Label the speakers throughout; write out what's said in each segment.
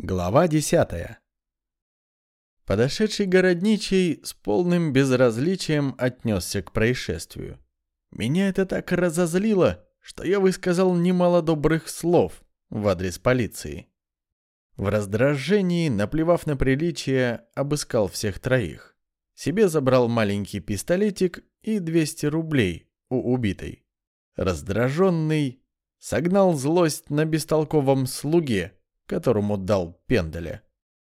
Speaker 1: Глава 10. Подошедший городничий с полным безразличием отнесся к происшествию. Меня это так разозлило, что я высказал немало добрых слов в адрес полиции. В раздражении, наплевав на приличие, обыскал всех троих. Себе забрал маленький пистолетик и 200 рублей у убитой. Раздраженный, согнал злость на бестолковом слуге – которому дал пенделя.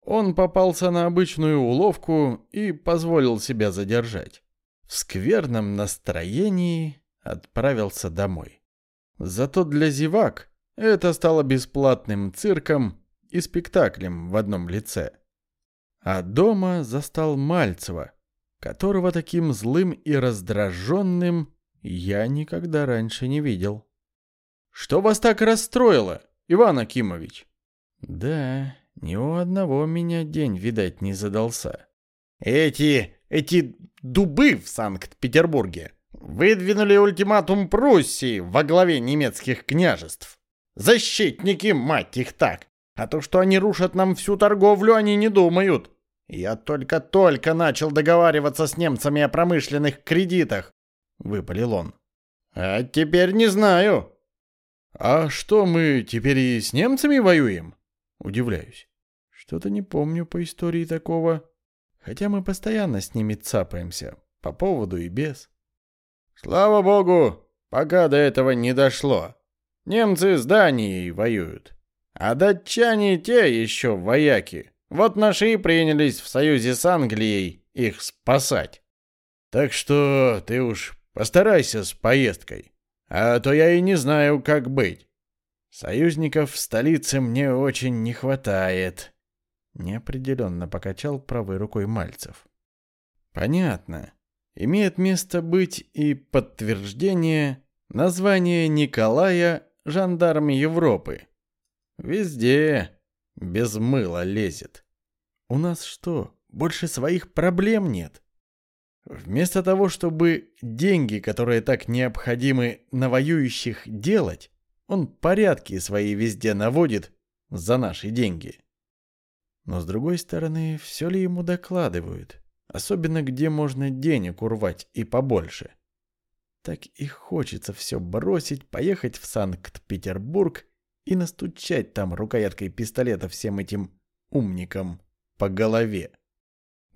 Speaker 1: Он попался на обычную уловку и позволил себя задержать. В скверном настроении отправился домой. Зато для зевак это стало бесплатным цирком и спектаклем в одном лице. А дома застал Мальцева, которого таким злым и раздраженным я никогда раньше не видел. «Что вас так расстроило, Иван Акимович?» Да, ни у одного меня день, видать, не задался.
Speaker 2: Эти, эти дубы в Санкт-Петербурге выдвинули ультиматум Пруссии во главе немецких княжеств. Защитники, мать их так. А то, что они рушат нам всю торговлю, они не думают. Я только-только начал договариваться с немцами о промышленных кредитах, — выпалил он. А теперь не знаю.
Speaker 1: А что, мы теперь и с немцами воюем? Удивляюсь. Что-то не помню по истории такого. Хотя мы постоянно с ними цапаемся. По поводу и без.
Speaker 2: Слава богу, пока до этого не дошло. Немцы с Данией воюют. А датчане те еще вояки. Вот наши и принялись в союзе с Англией их спасать. Так что ты уж постарайся с поездкой. А то я и не знаю, как быть. Союзников в столице мне очень не хватает. Неопределенно покачал правой рукой Мальцев. Понятно. Имеет место быть и подтверждение названия Николая жандарм Европы. Везде без мыла лезет. У нас что, больше своих проблем нет? Вместо того, чтобы деньги, которые так необходимы на воюющих, делать, он порядки свои везде наводит за наши деньги. Но с другой стороны, все ли ему докладывают? Особенно где можно денег урвать и побольше. Так и хочется все бросить, поехать в Санкт-Петербург и настучать там рукояткой пистолета всем этим умникам по голове.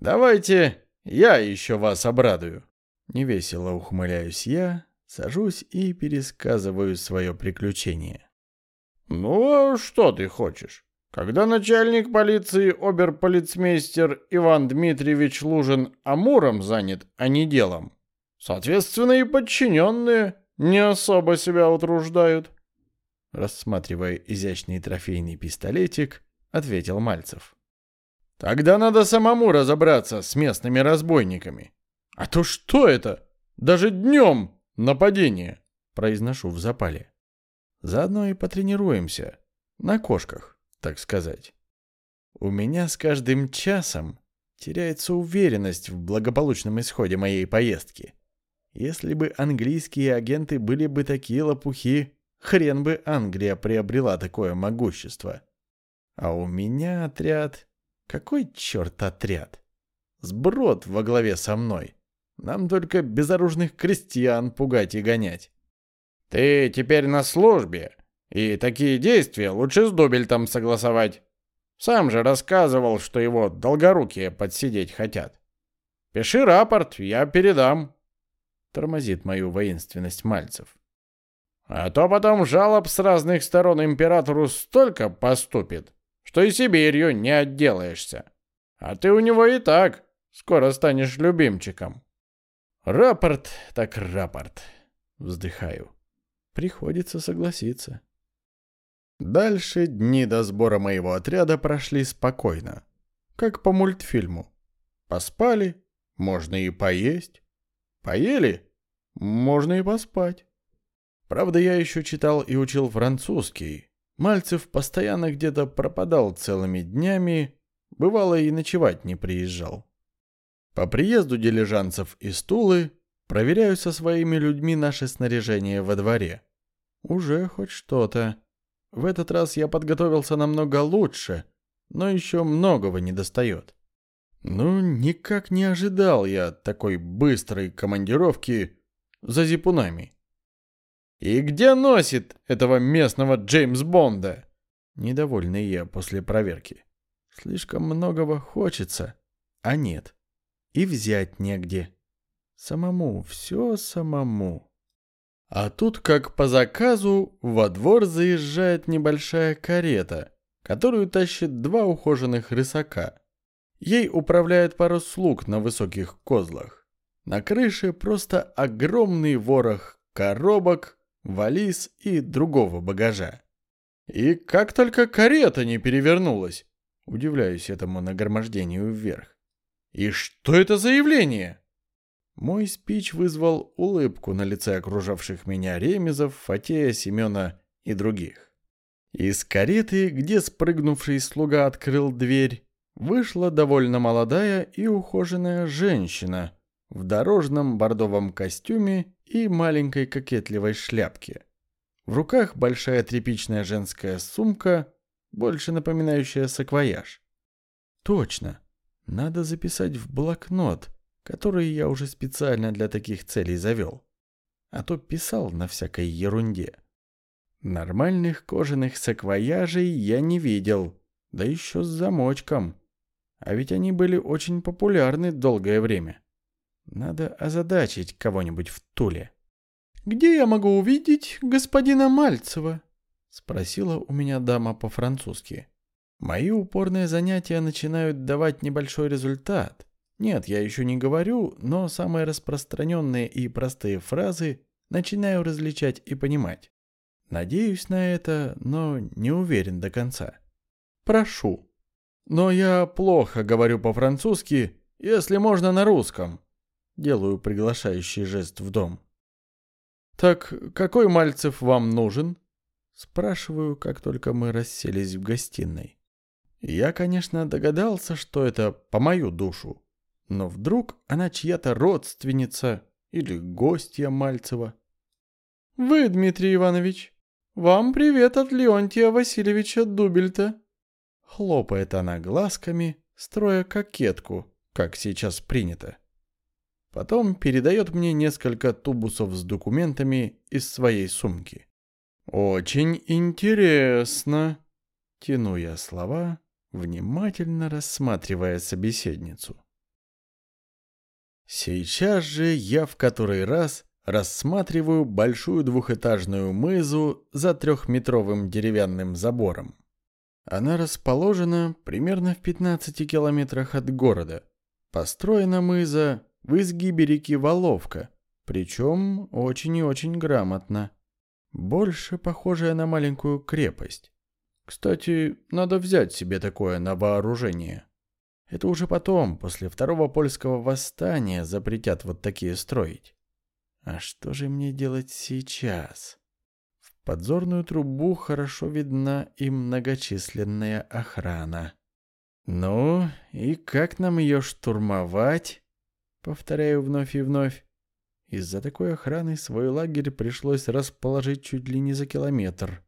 Speaker 2: «Давайте я еще вас обрадую!» Невесело ухмыляюсь я, Сажусь и пересказываю свое приключение. «Ну, а что ты хочешь? Когда начальник полиции оберполицмейстер Иван Дмитриевич Лужин Амуром занят, а не делом, соответственно, и подчиненные не особо себя утруждают».
Speaker 1: Рассматривая изящный трофейный пистолетик, ответил Мальцев.
Speaker 2: «Тогда надо самому разобраться с местными разбойниками. А то что это? Даже днем «Нападение!» — произношу в запале. Заодно и потренируемся. На кошках, так сказать. У меня с каждым часом теряется уверенность в благополучном исходе моей поездки. Если бы английские агенты были бы такие лопухи, хрен бы Англия приобрела такое могущество. А у меня отряд... Какой черт отряд? Сброд во главе со мной. Нам только безоружных крестьян пугать и гонять. Ты теперь на службе, и такие действия лучше с Дубельтом согласовать. Сам же рассказывал, что его долгорукие подсидеть хотят. Пиши рапорт, я передам. Тормозит мою воинственность Мальцев. А то потом жалоб с разных сторон императору столько поступит, что и Сибирью не отделаешься. А ты у него и так скоро станешь любимчиком. Рапорт так рапорт. Вздыхаю. Приходится согласиться. Дальше дни до сбора моего отряда прошли спокойно. Как по мультфильму. Поспали, можно и поесть. Поели, можно и поспать. Правда, я еще читал и учил французский. Мальцев постоянно где-то пропадал целыми днями, бывало и ночевать не приезжал. По приезду дилижанцев и стулы проверяю со своими людьми наше снаряжение во дворе. Уже хоть что-то. В этот раз я подготовился намного лучше,
Speaker 1: но еще многого не достает. Ну, никак не ожидал я такой быстрой командировки за зипунами. «И где носит этого местного Джеймс Бонда?» Недовольный я после проверки. Слишком многого хочется, а нет. И взять негде. Самому, все самому. А тут, как по заказу, во двор заезжает небольшая карета, которую тащит два ухоженных рысака. Ей управляет пару слуг на высоких козлах. На крыше просто огромный ворох коробок, вализ и другого багажа. И как только карета не перевернулась, удивляюсь этому нагромождению вверх. И что это за явление? Мой спич вызвал улыбку на лице окружавших меня ремезов, Фатея, Семена и других. Из кареты, где спрыгнувший слуга открыл дверь, вышла довольно молодая и ухоженная женщина в дорожном бордовом костюме и маленькой кокетливой шляпке. В руках большая тряпичная женская сумка, больше напоминающая саквояж. Точно, надо записать в блокнот, который я уже специально для таких целей завел. А то писал на всякой ерунде. Нормальных кожаных саквояжей я не видел, да еще с замочком. А ведь они были очень популярны долгое время. Надо озадачить кого-нибудь в Туле. «Где я могу увидеть господина Мальцева?» — спросила у меня дама по-французски. Мои упорные занятия начинают давать небольшой результат. Нет, я еще не говорю, но самые распространенные и простые фразы начинаю различать и понимать. Надеюсь на это, но не уверен до конца. Прошу. Но я плохо говорю по-французски, если можно на русском. Делаю приглашающий жест в дом. «Так какой Мальцев вам нужен?» Спрашиваю, как только мы расселись в гостиной. Я, конечно, догадался, что это по мою душу. Но вдруг она чья-то родственница или гостья Мальцева. «Вы, Дмитрий Иванович, вам привет от Леонтия Васильевича Дубельта!» Хлопает она глазками, строя кокетку, как сейчас принято. Потом передает мне несколько тубусов с документами из своей сумки. «Очень интересно», — тяну я слова, внимательно рассматривая собеседницу. Сейчас же я в который раз рассматриваю большую двухэтажную мызу за трехметровым деревянным забором. Она расположена примерно в 15 километрах от города. Построена мыза в изгибе реки Воловка, причем очень и очень грамотно. Больше похожая на маленькую крепость. Кстати, надо взять себе такое на вооружение. Это уже потом, после второго польского восстания, запретят вот такие строить. А что же мне делать сейчас? В подзорную трубу хорошо видна и многочисленная охрана. Ну, и как нам ее штурмовать? Повторяю вновь и вновь. Из-за такой охраны свой лагерь пришлось расположить чуть ли не за километр.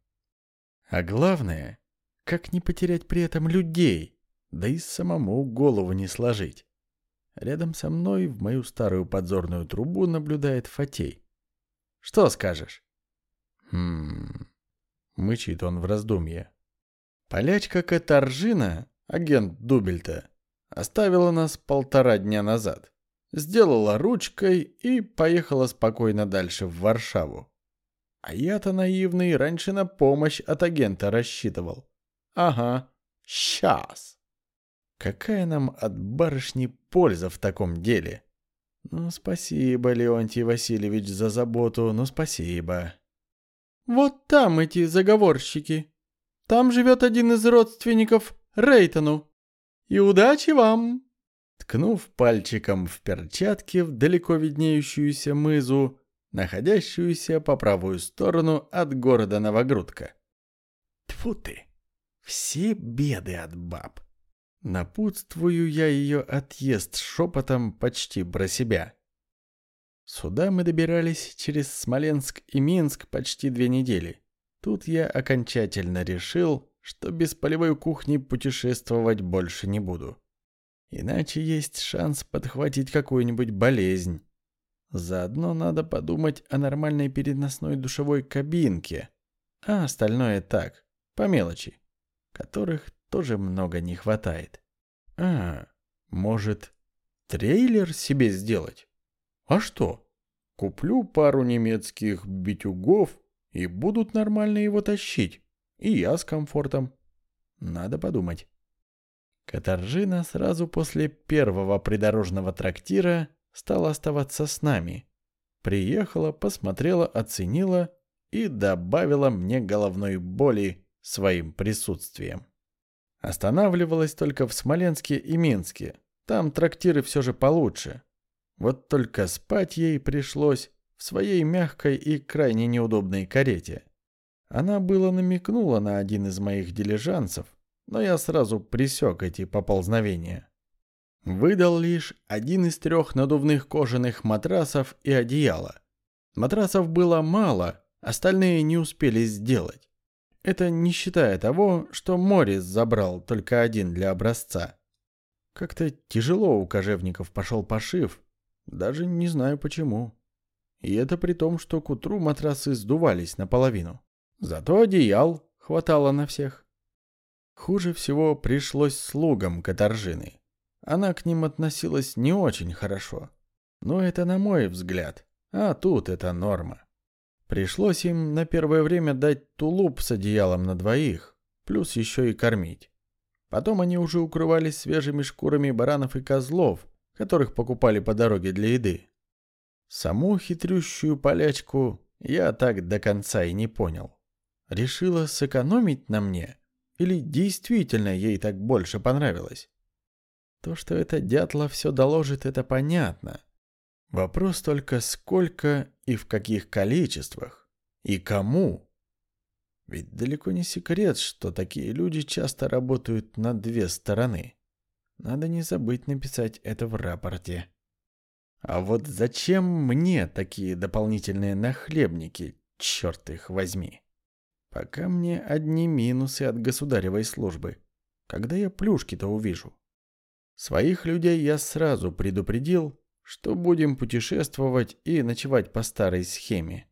Speaker 1: А главное, как не потерять при этом людей, да и самому голову не сложить. Рядом со мной в мою старую подзорную трубу наблюдает Фатей. Что скажешь? Хм... Мычит он в раздумье. Полячка Катаржина, агент Дубельта, оставила нас полтора дня назад сделала ручкой и поехала спокойно дальше в Варшаву. А я-то наивный раньше на помощь от агента рассчитывал. Ага, сейчас. Какая нам от барышни польза в таком деле? Ну, спасибо, Леонтий Васильевич, за заботу, ну, спасибо. Вот там эти заговорщики. Там живет один из родственников Рейтону. И удачи вам! ткнув пальчиком в перчатке в далеко виднеющуюся мызу, находящуюся по правую сторону от города Новогрудка. Тфу ты! Все беды от баб. Напутствую я ее отъезд шепотом почти про себя. Сюда мы добирались через Смоленск и Минск почти две недели. Тут я окончательно решил, что без полевой кухни путешествовать больше не буду. Иначе есть шанс подхватить какую-нибудь болезнь. Заодно надо подумать о нормальной переносной душевой кабинке, а остальное так, по мелочи, которых тоже много не хватает. А, может, трейлер себе сделать? А что? Куплю пару немецких битюгов, и будут нормально его тащить. И я с комфортом. Надо подумать. Катаржина сразу после первого придорожного трактира стала оставаться с нами. Приехала, посмотрела, оценила и добавила мне головной боли своим присутствием. Останавливалась только в Смоленске и Минске. Там трактиры все же получше. Вот только спать ей пришлось в своей мягкой и крайне неудобной карете. Она было намекнула на один из моих дилижансов, но я сразу присек эти поползновения. Выдал лишь один из трех надувных кожаных матрасов и одеяла. Матрасов было мало, остальные не успели сделать. Это не считая того, что Морис забрал только один для образца. Как-то тяжело у кожевников пошел пошив, даже не знаю почему. И это при том, что к утру матрасы сдувались наполовину. Зато одеял хватало на всех. Хуже всего пришлось слугам Катаржины. Она к ним относилась не очень хорошо. Но это на мой взгляд. А тут это норма. Пришлось им на первое время дать тулуп с одеялом на двоих, плюс еще и кормить. Потом они уже укрывались свежими шкурами баранов и козлов, которых покупали по дороге для еды. Саму хитрющую полячку я так до конца и не понял. Решила сэкономить на мне? Или действительно ей так больше понравилось? То, что это дятла все доложит, это понятно. Вопрос только сколько и в каких количествах. И кому? Ведь далеко не секрет, что такие люди часто работают на две стороны. Надо не забыть написать это в рапорте. А вот зачем мне такие дополнительные нахлебники, черт их возьми? Пока мне одни минусы от государевой службы. Когда я плюшки-то увижу? Своих людей я сразу предупредил, что будем путешествовать и ночевать по старой схеме.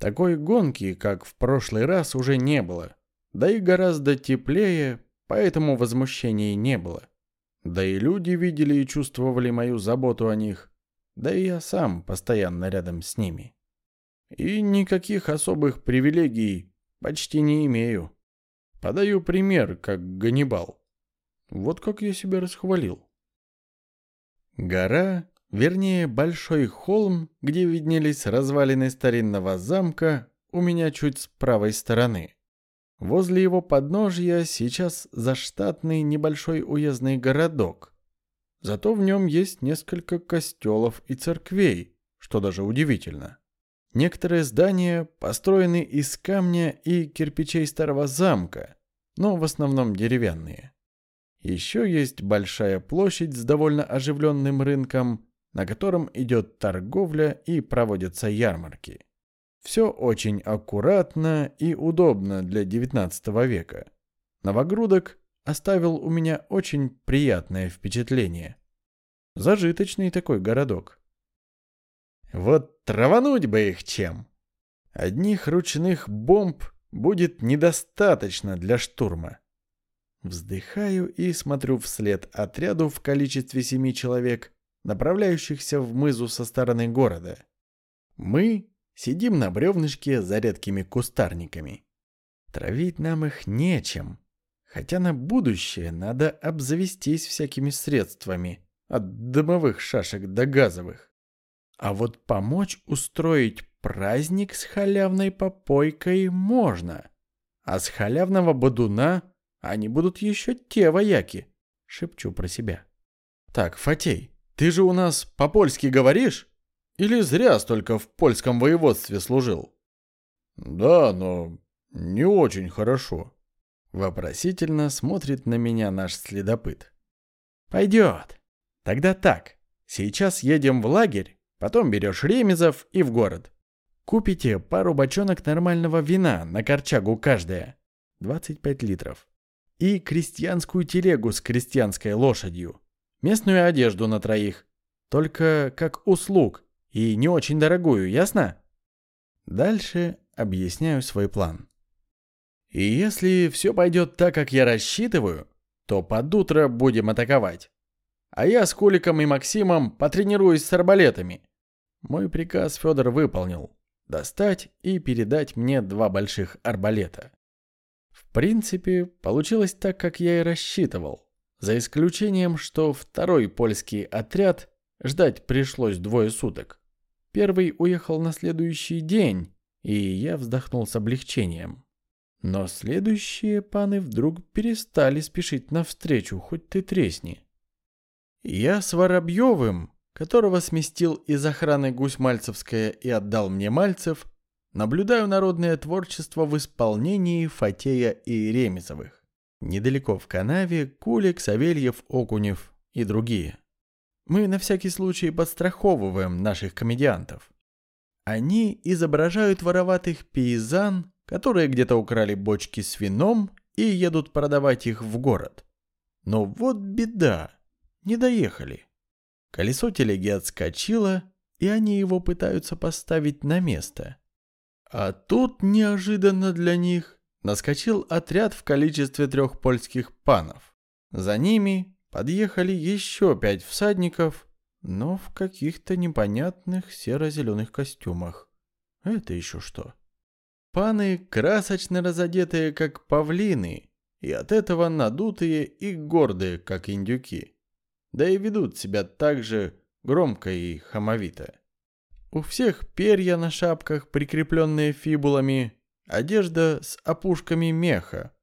Speaker 1: Такой гонки, как в прошлый раз, уже не было. Да и гораздо теплее, поэтому возмущений не было. Да и люди видели и чувствовали мою заботу о них. Да и я сам постоянно рядом с ними. И никаких особых привилегий почти не имею. Подаю пример, как Ганнибал. Вот как я себя расхвалил. Гора, вернее большой холм, где виднелись развалины старинного замка, у меня чуть с правой стороны. Возле его подножья сейчас заштатный небольшой уездный городок. Зато в нем есть несколько костелов и церквей, что даже удивительно. Некоторые здания построены из камня и кирпичей старого замка, но в основном деревянные. Еще есть большая площадь с довольно оживленным рынком, на котором идет торговля и проводятся ярмарки. Все очень аккуратно и удобно для XIX века. Новогрудок оставил у меня очень приятное впечатление. Зажиточный такой городок. Вот травануть бы их чем. Одних ручных бомб будет недостаточно для штурма. Вздыхаю и смотрю вслед отряду в количестве семи человек, направляющихся в мызу со стороны города. Мы Сидим на бревнышке за редкими кустарниками. Травить нам их нечем. Хотя на будущее надо обзавестись всякими средствами, от дымовых шашек до газовых. А вот помочь устроить праздник с халявной попойкой можно. А с халявного бодуна они будут еще те вояки, шепчу про себя. Так, Фатей, ты же у нас по-польски говоришь? Или зря столько в польском воеводстве служил? Да, но не очень хорошо. Вопросительно смотрит на меня наш следопыт. Пойдет. Тогда так. Сейчас едем в лагерь, потом берешь ремезов и в город. Купите пару бочонок нормального вина на корчагу каждая. 25 литров. И крестьянскую телегу с крестьянской лошадью. Местную одежду на троих. Только как услуг и не очень дорогую, ясно? Дальше объясняю свой план. И если все пойдет так, как я рассчитываю, то под утро будем атаковать. А я с Куликом и Максимом потренируюсь с арбалетами. Мой приказ Федор выполнил. Достать и передать мне два больших арбалета. Принципе, получилось так, как я и рассчитывал. За исключением, что второй польский отряд ждать пришлось двое суток. Первый уехал на следующий день, и я вздохнул с облегчением. Но следующие паны вдруг перестали спешить навстречу, хоть ты тресни. Я с Воробьевым, которого сместил из охраны Гусь-Мальцевская и отдал мне Мальцев, наблюдаю народное творчество в исполнении Фатея и Ремезовых. Недалеко в канаве Кулик, Савельев, Окунев и другие. Мы на всякий случай подстраховываем наших комедиантов. Они изображают вороватых пейзан, которые где-то украли бочки с вином и едут продавать их в город. Но вот беда, не доехали. Колесо телеги отскочило, и они его пытаются поставить на место. А тут неожиданно для них наскочил отряд в количестве трех польских панов. За ними подъехали еще пять всадников, но в каких-то непонятных серо-зеленых костюмах. Это еще что? Паны красочно разодетые, как павлины, и от этого надутые и гордые, как индюки. Да и ведут себя так же громко и хамовито. У всех перья на шапках, прикрепленные фибулами, одежда с опушками меха.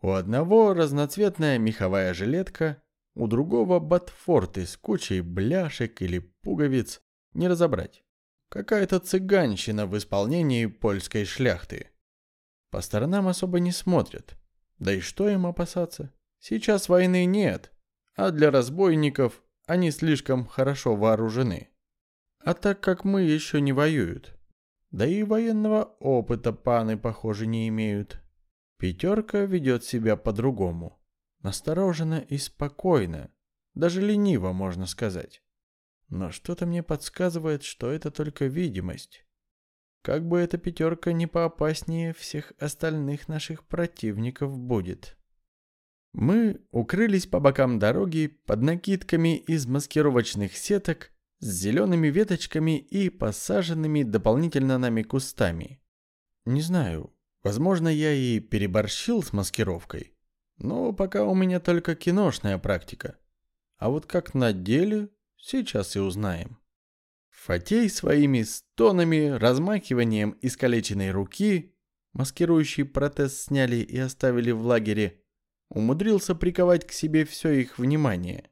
Speaker 1: У одного разноцветная меховая жилетка, у другого ботфорты с кучей бляшек или пуговиц, не разобрать. Какая-то цыганщина в исполнении польской шляхты. По сторонам особо не смотрят. Да и что им опасаться? Сейчас войны нет, а для разбойников они слишком хорошо вооружены. А так как мы еще не воюют, да и военного опыта паны, похоже, не имеют. Пятерка ведет себя по-другому. Настороженно и спокойно, даже лениво, можно сказать. Но что-то мне подсказывает, что это только видимость. Как бы эта пятерка не поопаснее всех остальных наших противников будет. Мы укрылись по бокам дороги под накидками из маскировочных сеток с зелеными веточками и посаженными дополнительно нами кустами. Не знаю, возможно, я и переборщил с маскировкой, но пока у меня только киношная практика. А вот как на деле, Сейчас и узнаем. Фатей своими стонами, размахиванием искалеченной руки, маскирующий протез сняли и оставили в лагере, умудрился приковать к себе все их внимание.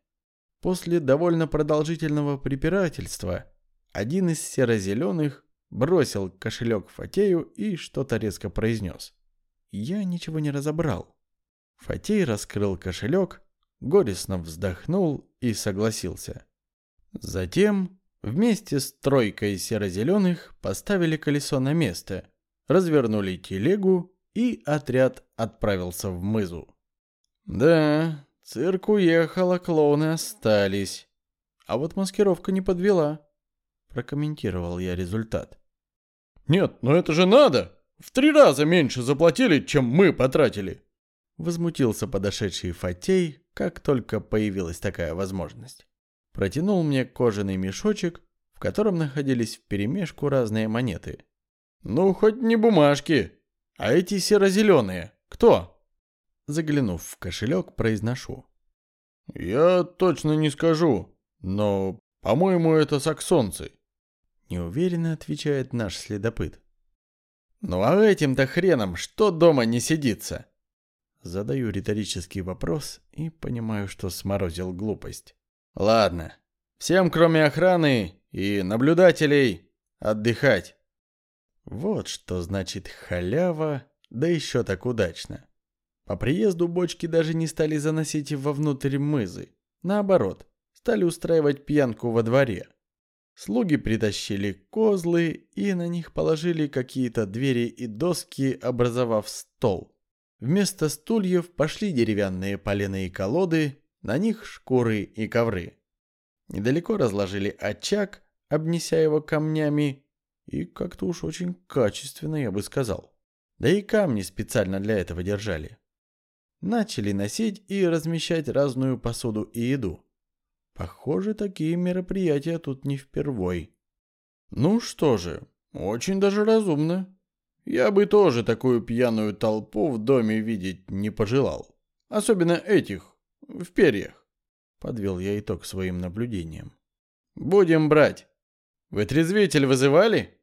Speaker 1: После довольно продолжительного препирательства один из серо-зеленых бросил кошелек Фатею и что-то резко произнес. Я ничего не разобрал. Фатей раскрыл кошелек, горестно вздохнул и согласился. Затем вместе с тройкой серо-зеленых поставили колесо на место, развернули телегу и отряд отправился в мызу. Да, цирк уехал, а клоуны остались. А вот маскировка не подвела. Прокомментировал я результат. Нет, но это же надо! В три раза меньше заплатили, чем мы потратили. Возмутился подошедший Фатей, как только появилась такая возможность протянул мне кожаный мешочек, в котором находились вперемешку разные монеты. «Ну, хоть не бумажки, а эти серо-зеленые. Кто?» Заглянув в кошелек, произношу. «Я точно не скажу, но, по-моему, это саксонцы», — неуверенно отвечает наш следопыт. «Ну а этим-то хреном что дома не сидится?» Задаю риторический вопрос и понимаю, что сморозил глупость. Ладно. Всем, кроме охраны и наблюдателей, отдыхать. Вот что значит халява, да еще так удачно. По приезду бочки даже не стали заносить вовнутрь мызы. Наоборот, стали устраивать пьянку во дворе. Слуги притащили козлы и на них положили какие-то двери и доски, образовав стол. Вместо стульев пошли деревянные поленые колоды, на них шкуры и ковры. Недалеко разложили очаг, обнеся его камнями, и как-то уж очень качественно, я бы сказал. Да и камни специально для этого держали. Начали носить и размещать разную посуду и еду. Похоже, такие мероприятия тут не впервой. Ну что же, очень даже разумно. Я бы тоже такую пьяную толпу в доме видеть не пожелал. Особенно этих, в перьях. Подвел я итог своим наблюдениям. Будем брать. Вытрезвитель вызывали?